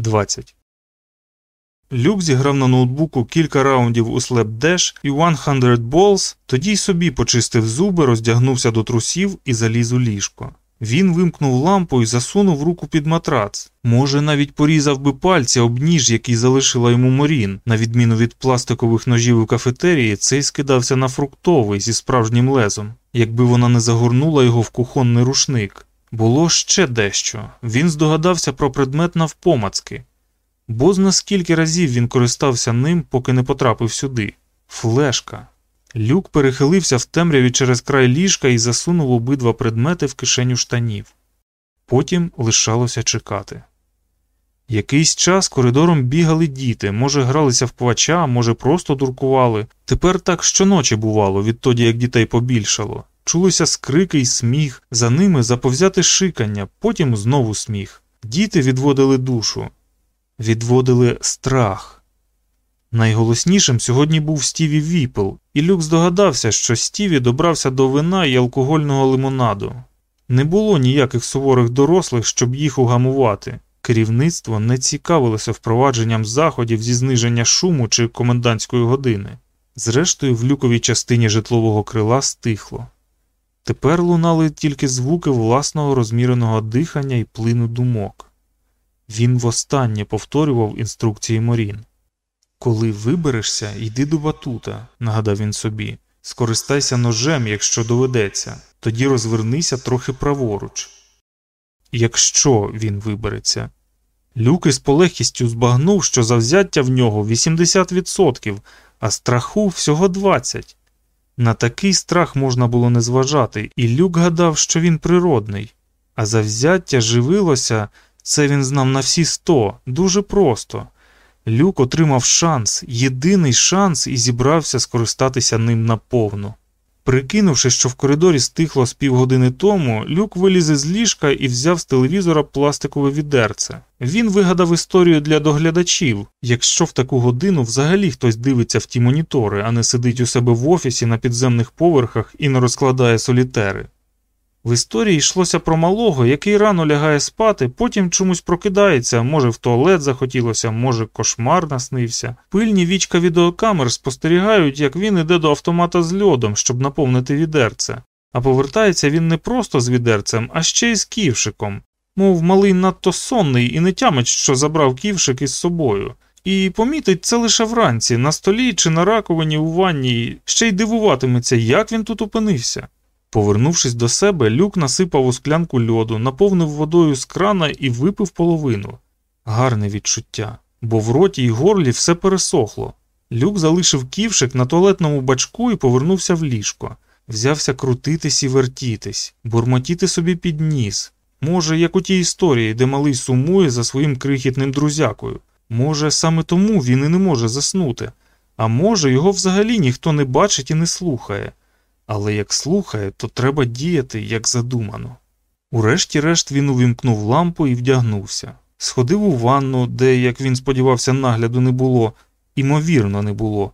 20. Люк зіграв на ноутбуку кілька раундів у Slapdash і 100 Balls, тоді й собі почистив зуби, роздягнувся до трусів і заліз у ліжко. Він вимкнув лампу і засунув руку під матрац. Може, навіть порізав би пальці об ніж, який залишила йому морін. На відміну від пластикових ножів у кафетерії, цей скидався на фруктовий зі справжнім лезом, якби вона не загорнула його в кухонний рушник. Було ще дещо. Він здогадався про предмет навпомацки. Бо зна скільки разів він користався ним, поки не потрапив сюди. Флешка. Люк перехилився в темряві через край ліжка і засунув обидва предмети в кишеню штанів. Потім лишалося чекати. Якийсь час коридором бігали діти, може, гралися в квача, може, просто дуркували. Тепер так щоночі бувало, відтоді як дітей побільшало. Чулися скрики й сміх, за ними заповзяти шикання, потім знову сміх. Діти відводили душу, відводили страх. Найголоснішим сьогодні був Стіві Віпл, і Люк здогадався, що Стіві добрався до вина і алкогольного лимонаду. Не було ніяких суворих дорослих, щоб їх угамувати. Керівництво не цікавилося впровадженням заходів зі зниження шуму чи комендантської години. Зрештою, в Люковій частині житлового крила стихло. Тепер лунали тільки звуки власного розміреного дихання і плину думок. Він востаннє повторював інструкції Морін. Коли виберешся, йди до батута, нагадав він собі. Скористайся ножем, якщо доведеться, тоді розвернися трохи праворуч. Якщо він вибереться. Люк із полегкістю збагнув, що завзяття в нього 80%, а страху всього 20%. На такий страх можна було не зважати, і Люк гадав, що він природний, а завзяття живилося, це він знав на всі сто, дуже просто. Люк отримав шанс, єдиний шанс і зібрався скористатися ним наповну. Прикинувши, що в коридорі стихло з півгодини тому, люк виліз із ліжка і взяв з телевізора пластикове відерце. Він вигадав історію для доглядачів, якщо в таку годину взагалі хтось дивиться в ті монітори, а не сидить у себе в офісі на підземних поверхах і не розкладає солітери. В історії йшлося про малого, який рано лягає спати, потім чомусь прокидається, може в туалет захотілося, може кошмар наснився. Пильні вічка відеокамер спостерігають, як він іде до автомата з льодом, щоб наповнити відерце. А повертається він не просто з відерцем, а ще й з ківшиком. Мов малий надто сонний і не тямить, що забрав ківшик із собою. І помітить це лише вранці, на столі чи на раковині у ванні, ще й дивуватиметься, як він тут опинився. Повернувшись до себе, люк насипав у склянку льоду, наповнив водою з крана і випив половину. Гарне відчуття, бо в роті й горлі все пересохло. Люк залишив ківшик на туалетному бачку і повернувся в ліжко. Взявся крутитись і вертітись, бурмотіти собі під ніс. Може, як у тій історії, де малий сумує за своїм крихітним друзякою. Може, саме тому він і не може заснути, а може, його взагалі ніхто не бачить і не слухає але як слухає, то треба діяти, як задумано. Урешті-решт він увімкнув лампу і вдягнувся, сходив у ванну, де, як він сподівався, нагляду не було, імовірно, не було,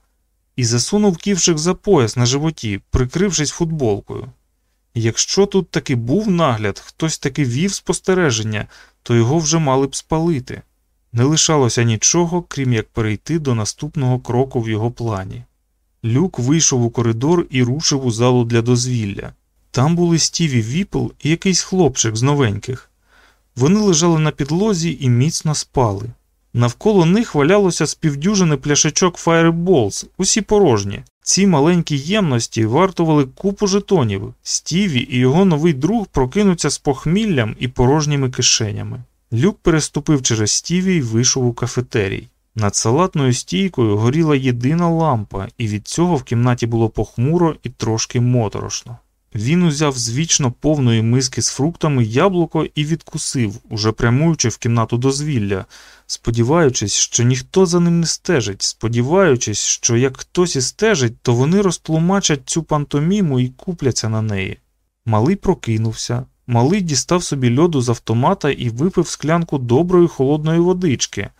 і засунув ківшик за пояс на животі, прикрившись футболкою. Якщо тут таки був нагляд, хтось таки вів спостереження, то його вже мали б спалити. Не лишалося нічого, крім як перейти до наступного кроку в його плані. Люк вийшов у коридор і рушив у залу для дозвілля. Там були Стіві Віпл і якийсь хлопчик з новеньких. Вони лежали на підлозі і міцно спали. Навколо них валялося з півдюжини пляшечок Fireballs, усі порожні. Ці маленькі ємності вартували купу жетонів. Стіві і його новий друг прокинуться з похміллям і порожніми кишенями. Люк переступив через Стіві і вийшов у кафетерій. Над салатною стійкою горіла єдина лампа, і від цього в кімнаті було похмуро і трошки моторошно. Він узяв з вічно повної миски з фруктами яблуко і відкусив, уже прямуючи в кімнату дозвілля, сподіваючись, що ніхто за ним не стежить, сподіваючись, що як хтось і стежить, то вони розтлумачать цю пантоміму і купляться на неї. Малий прокинувся, малий дістав собі льоду з автомата і випив склянку доброї холодної водички.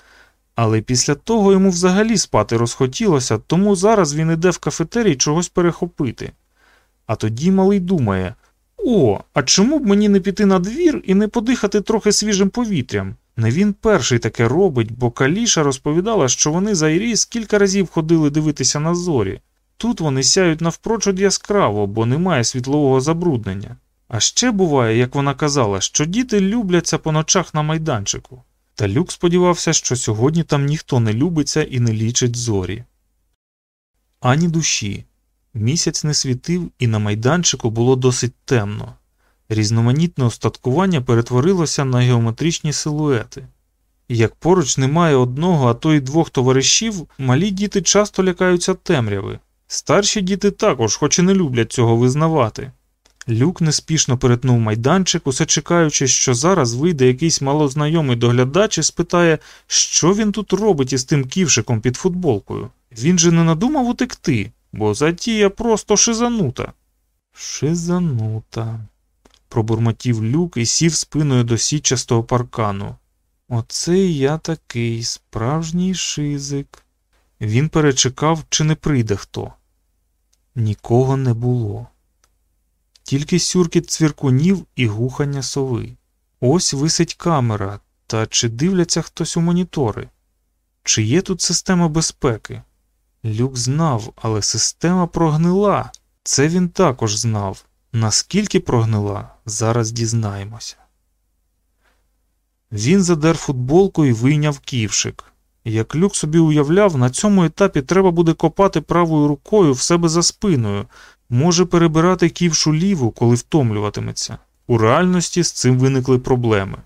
Але після того йому взагалі спати розхотілося, тому зараз він іде в кафетерій чогось перехопити. А тоді малий думає: О, а чому б мені не піти на двір і не подихати трохи свіжим повітрям? Не він перший таке робить, бо Каліша розповідала, що вони за Іріс кілька разів ходили дивитися на зорі. Тут вони сяють навпрочуд яскраво, бо немає світлового забруднення. А ще буває, як вона казала, що діти любляться по ночах на майданчику. Та Люк сподівався, що сьогодні там ніхто не любиться і не лічить зорі. Ані душі. Місяць не світив, і на майданчику було досить темно. Різноманітне остаткування перетворилося на геометричні силуети. Як поруч немає одного, а то й двох товаришів, малі діти часто лякаються темряви. Старші діти також, хоч і не люблять цього визнавати. Люк неспішно перетнув майданчик, усе чекаючи, що зараз вийде якийсь малознайомий доглядач і спитає, що він тут робить із тим ківшиком під футболкою. Він же не надумав утекти, бо затія просто шизанута. Шизанута, пробурмотів люк і сів спиною до січастого паркану. Оце я такий справжній шизик. Він перечекав, чи не прийде хто. Нікого не було. Тільки сюркіт цвіркунів і гухання сови. Ось висить камера, та чи дивляться хтось у монітори? Чи є тут система безпеки? Люк знав, але система прогнила. Це він також знав. Наскільки прогнила, зараз дізнаємося. Він задер футболку і вийняв ківшик. Як люк собі уявляв, на цьому етапі треба буде копати правою рукою в себе за спиною, може перебирати ківшу ліву, коли втомлюватиметься. У реальності з цим виникли проблеми.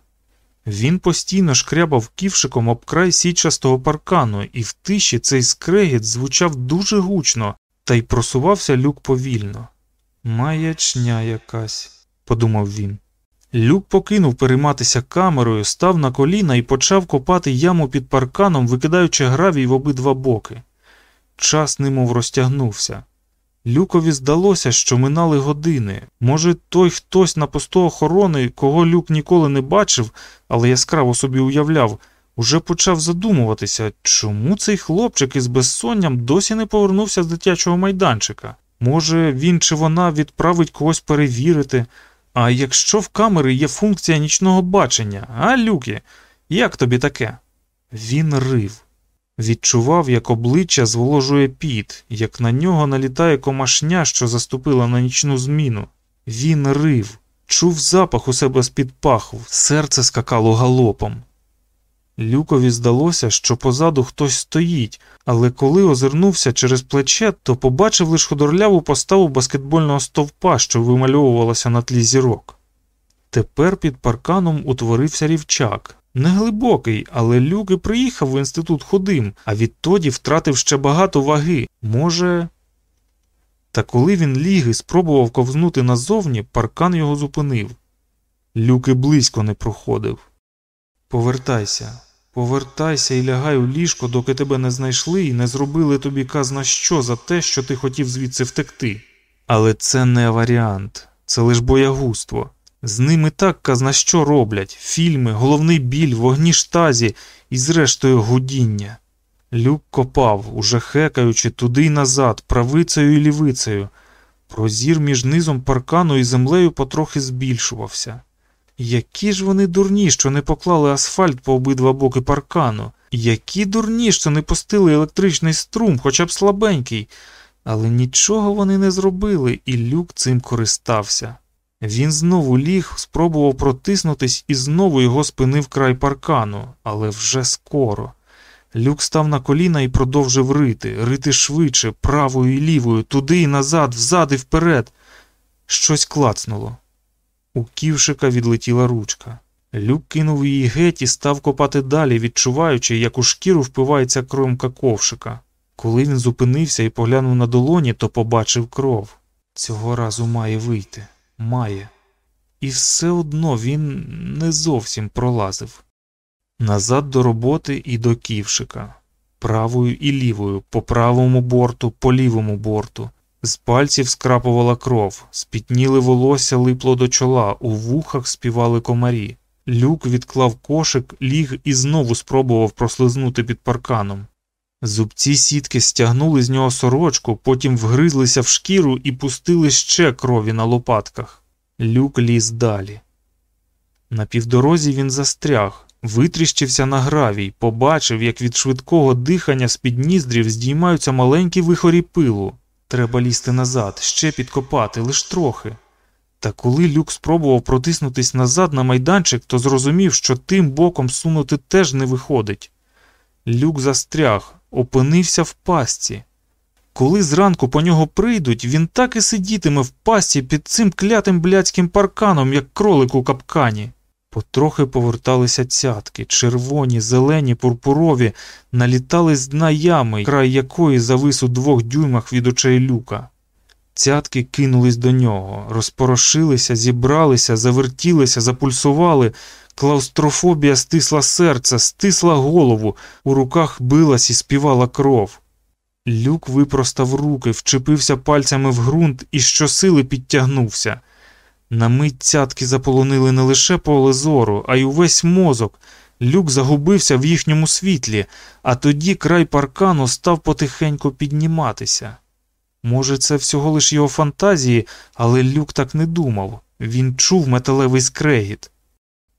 Він постійно шкрябав ківшиком об край січастого паркану, і в тиші цей скрегіт звучав дуже гучно, та й просувався люк повільно. Маячня якась, подумав він. Люк покинув перейматися камерою, став на коліна і почав копати яму під парканом, викидаючи гравій в обидва боки. Час немов розтягнувся. Люкові здалося, що минали години. Може, той хтось на посту охорони, кого люк ніколи не бачив, але яскраво собі уявляв, уже почав задумуватися, чому цей хлопчик із безсонням досі не повернувся з дитячого майданчика. Може, він чи вона відправить когось перевірити. А якщо в камери є функція нічного бачення, а люки, як тобі таке? Він рив. Відчував, як обличчя зволожує піт, як на нього налітає комашня, що заступила на нічну зміну. Він рив, чув запах у себе з-під паху, серце скакало галопом. Люкові здалося, що позаду хтось стоїть, але коли озирнувся через плече, то побачив лише худорляву поставу баскетбольного стовпа, що вимальовувалася на тлі зірок. Тепер під парканом утворився рівчак. Неглибокий, але люк і приїхав в інститут худим, а відтоді втратив ще багато ваги. Може. Та коли він ліг і спробував ковзнути назовні, паркан його зупинив. Люк і близько не проходив. Повертайся, повертайся і лягай у ліжко, доки тебе не знайшли і не зробили тобі казна що за те, що ти хотів звідси втекти. Але це не варіант, це лиш боягузтво. З ними так казна що роблять фільми, головний біль, вогні штазі і, зрештою, гудіння. Люк копав, уже хекаючи туди й назад, правицею і лівицею. Прозір між низом паркану і землею потрохи збільшувався. Які ж вони дурні, що не поклали асфальт по обидва боки паркану, які дурні, що не пустили електричний струм, хоча б слабенький, але нічого вони не зробили, і люк цим користався. Він знову ліг, спробував протиснутись і знову його спинив край паркану, але вже скоро. Люк став на коліна і продовжив рити, рити швидше, правою і лівою, туди і назад, взад і вперед. Щось клацнуло. У ківшика відлетіла ручка. Люк кинув її геть і став копати далі, відчуваючи, як у шкіру впивається кромка ковшика. Коли він зупинився і поглянув на долоні, то побачив кров. Цього разу має вийти має. І все одно він не зовсім пролазив. Назад до роботи і до ківшика, правою і лівою, по правому борту, по лівому борту. З пальців скрапувала кров, спітніли волосся липло до чола, у вухах співали комарі. Люк відклав кошик, ліг і знову спробував прослизнути під парканом. Зубці сітки стягнули з нього сорочку, потім вгризлися в шкіру і пустили ще крові на лопатках. Люк ліз далі. На півдорозі він застряг, Витріщився на гравій, побачив, як від швидкого дихання з під ніздрів здіймаються маленькі вихорі пилу. Треба лізти назад, ще підкопати, лиш трохи. Та коли люк спробував протиснутись назад на майданчик, то зрозумів, що тим боком сунути теж не виходить. Люк застряг, опинився в пастці. Коли зранку по нього прийдуть, він так і сидітиме в пасті під цим клятим блядським парканом, як кролик у капкані. Потрохи поверталися цятки, червоні, зелені, пурпурові, налітали з дна ями, край якої завис у двох дюймах від очей люка. Цятки кинулись до нього, розпорошилися, зібралися, завертілися, запульсували. Клаустрофобія стисла серце, стисла голову, у руках билась і співала кров. Люк випростав руки, вчепився пальцями в ґрунт і щосили підтягнувся. На мить цятки заполонили не лише поле зору, а й увесь мозок. Люк загубився в їхньому світлі, а тоді край паркану став потихеньку підніматися. Може, це всього лиш його фантазії, але люк так не думав. Він чув металевий скрегіт.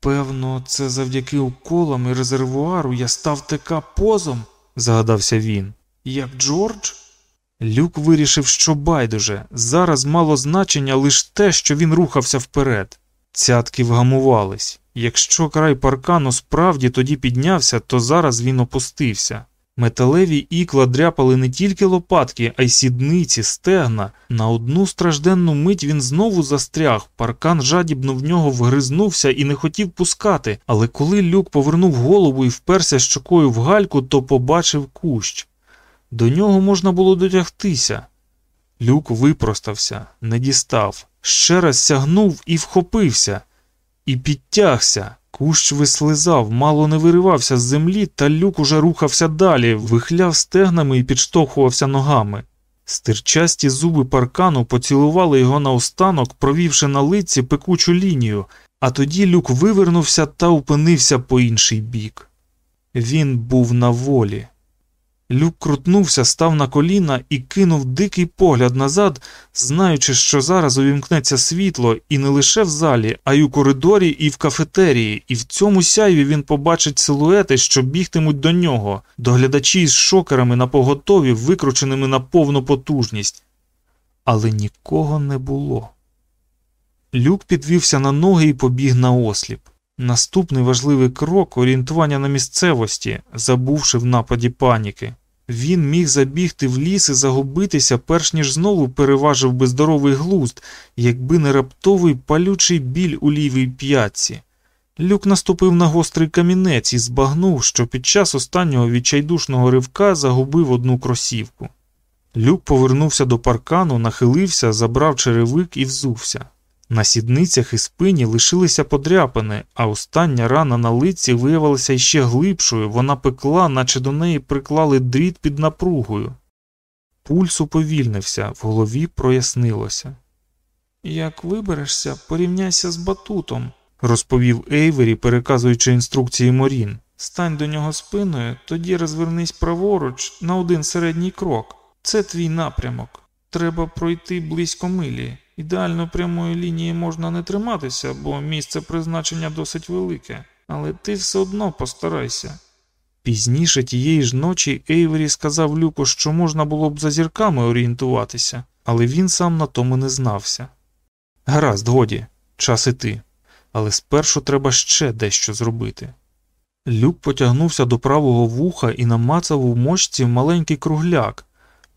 Певно, це завдяки уколам і резервуару я став така позом, загадався він. Як Джордж? Люк вирішив, що байдуже. Зараз мало значення лише те, що він рухався вперед. Цятки вгамувались. Якщо край паркану справді тоді піднявся, то зараз він опустився. Металеві ікла дряпали не тільки лопатки, а й сідниці, стегна. На одну стражденну мить він знову застряг, паркан жадібно в нього вгризнувся і не хотів пускати, але коли люк повернув голову і вперся щокою в гальку, то побачив кущ. До нього можна було дотягтися. Люк випростався, не дістав, ще раз сягнув і вхопився, і підтягся. Кущ вислизав, мало не виривався з землі, та люк уже рухався далі, вихляв стегнами і підштовхувався ногами. Стирчасті зуби паркану поцілували його наостанок, провівши на лиці пекучу лінію, а тоді люк вивернувся та опинився по інший бік. Він був на волі. Люк крутнувся, став на коліна і кинув дикий погляд назад, знаючи, що зараз увімкнеться світло і не лише в залі, а й у коридорі і в кафетерії, і в цьому сяйві він побачить силуети, що бігтимуть до нього, доглядачі з шокерами на поготові, викрученими на повну потужність. Але нікого не було. Люк підвівся на ноги і побіг на осліп. Наступний важливий крок орієнтування на місцевості, забувши в нападі паніки. Він міг забігти в ліс і загубитися, перш ніж знову переважив би здоровий глузд, якби не раптовий палючий біль у лівій п'ятці. Люк наступив на гострий камінець і збагнув, що під час останнього відчайдушного ривка загубив одну кросівку. Люк повернувся до паркану, нахилився, забрав черевик і взувся. На сідницях і спині лишилися подряпини, а остання рана на лиці виявилася іще глибшою, вона пекла, наче до неї приклали дріт під напругою. Пульс уповільнився, в голові прояснилося. Як виберешся, порівняйся з батутом, розповів Ейвері, переказуючи інструкції Морін. Стань до нього спиною, тоді розвернись праворуч на один середній крок. Це твій напрямок. Треба пройти близько милі. Ідеально прямої лінії можна не триматися, бо місце призначення досить велике, але ти все одно постарайся. Пізніше тієї ж ночі Ейвері сказав Люку, що можна було б за зірками орієнтуватися, але він сам на тому не знався. Гаразд, годі, час іти, але спершу треба ще дещо зробити. Люк потягнувся до правого вуха і намацав у мочці маленький кругляк.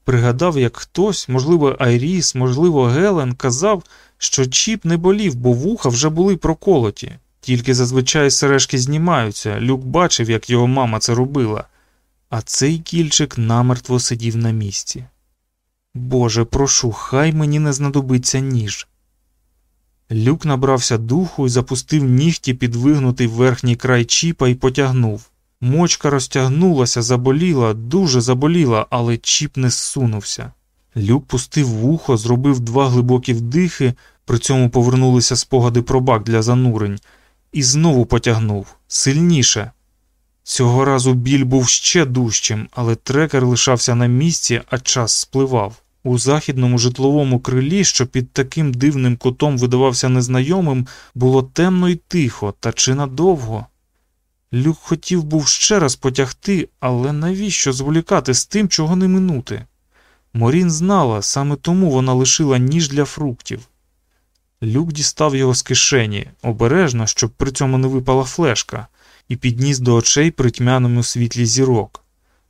Пригадав, як хтось, можливо, Айріс, можливо, Гелен, казав, що чіп не болів, бо вуха вже були проколоті. Тільки зазвичай сережки знімаються, люк бачив, як його мама це робила, а цей кільчик намертво сидів на місці. Боже, прошу, хай мені не знадобиться ніж. Люк набрався духу і запустив нігті під вигнутий верхній край чіпа і потягнув. Мочка розтягнулася, заболіла, дуже заболіла, але чіп не зсунувся. Люк пустив вухо, зробив два глибокі вдихи, при цьому повернулися спогади про бак для занурень, і знову потягнув сильніше. Цього разу біль був ще дужчим, але трекер лишався на місці, а час спливав. У західному житловому крилі, що під таким дивним кутом видавався незнайомим, було темно і тихо, та чи надовго. Люк хотів був ще раз потягти, але навіщо зволікати з тим, чого не минути? Морін знала, саме тому вона лишила ніж для фруктів. Люк дістав його з кишені, обережно, щоб при цьому не випала флешка, і підніс до очей при тьмяному світлі зірок.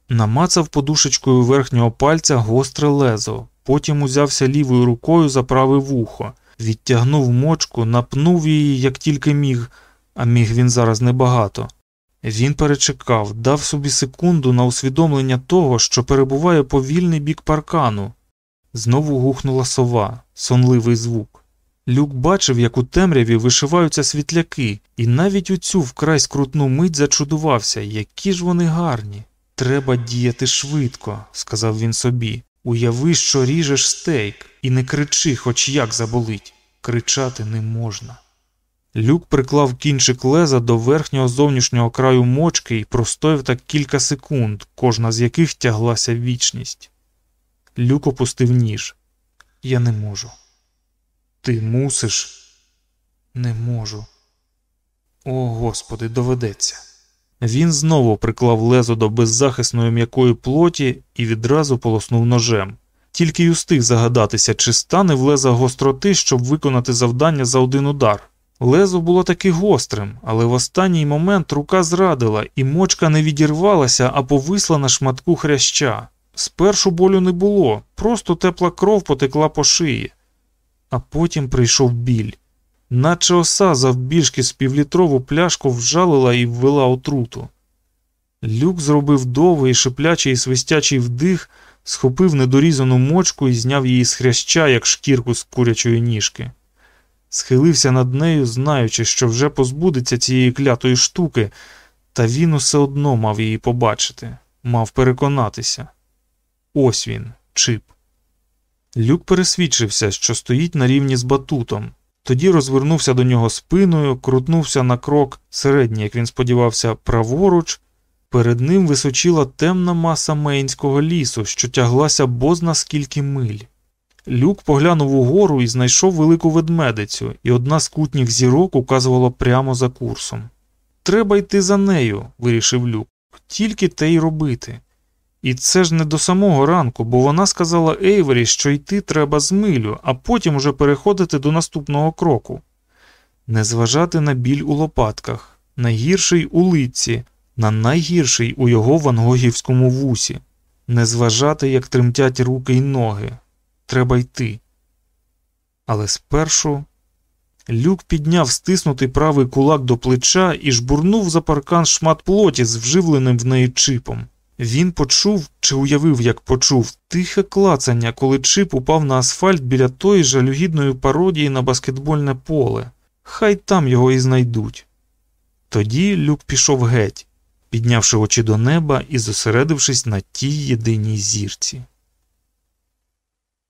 Намацав подушечкою верхнього пальця гостре лезо, потім узявся лівою рукою за праве вухо, відтягнув мочку, напнув її, як тільки міг, а міг він зараз небагато. Він перечекав, дав собі секунду на усвідомлення того, що перебуває повільний бік паркану. Знову гухнула сова, сонливий звук. Люк бачив, як у темряві вишиваються світляки, і навіть у цю вкрай скрутну мить зачудувався, які ж вони гарні. Треба діяти швидко, сказав він собі. Уяви, що ріжеш стейк, і не кричи, хоч як заболить. Кричати не можна. Люк приклав кінчик леза до верхнього зовнішнього краю мочки і простояв так кілька секунд, кожна з яких тяглася вічність. Люк опустив ніж. Я не можу. Ти мусиш? Не можу. О, Господи, доведеться. Він знову приклав лезо до беззахисної м'якої плоті і відразу полоснув ножем. Тільки й устиг загадатися, чи стане в леза гостроти, щоб виконати завдання за один удар. Лезо було таки гострим, але в останній момент рука зрадила, і мочка не відірвалася, а повисла на шматку хряща. Спершу болю не було, просто тепла кров потекла по шиї. А потім прийшов біль. Наче оса завбільшки з півлітрову пляшку вжалила і ввела отруту. Люк зробив довгий шиплячий і свистячий вдих, схопив недорізану мочку і зняв її з хряща, як шкірку з курячої ніжки. Схилився над нею, знаючи, що вже позбудеться цієї клятої штуки, та він усе одно мав її побачити, мав переконатися. Ось він, чип. Люк пересвідчився, що стоїть на рівні з батутом. Тоді розвернувся до нього спиною, крутнувся на крок, середній, як він сподівався, праворуч. Перед ним височила темна маса Мейнського лісу, що тяглася бозна скільки миль. Люк поглянув угору і знайшов велику ведмедицю, і одна з кутніх зірок указувала прямо за курсом. Треба йти за нею, вирішив Люк, тільки те й робити. І це ж не до самого ранку, бо вона сказала Ейвері, що йти треба з милю, а потім уже переходити до наступного кроку. Не зважати на біль у лопатках, найгірший у лиці, на найгірший у його вангогівському вусі, не зважати, як тремтять руки й ноги. Треба йти. Але спершу люк підняв стиснутий правий кулак до плеча і жбурнув за паркан шмат плоті з вживленим в неї чипом. Він почув чи уявив, як почув, тихе клацання, коли чип упав на асфальт біля тої жалюгідної пародії на баскетбольне поле. Хай там його і знайдуть. Тоді люк пішов геть, піднявши очі до неба і зосередившись на тій єдиній зірці.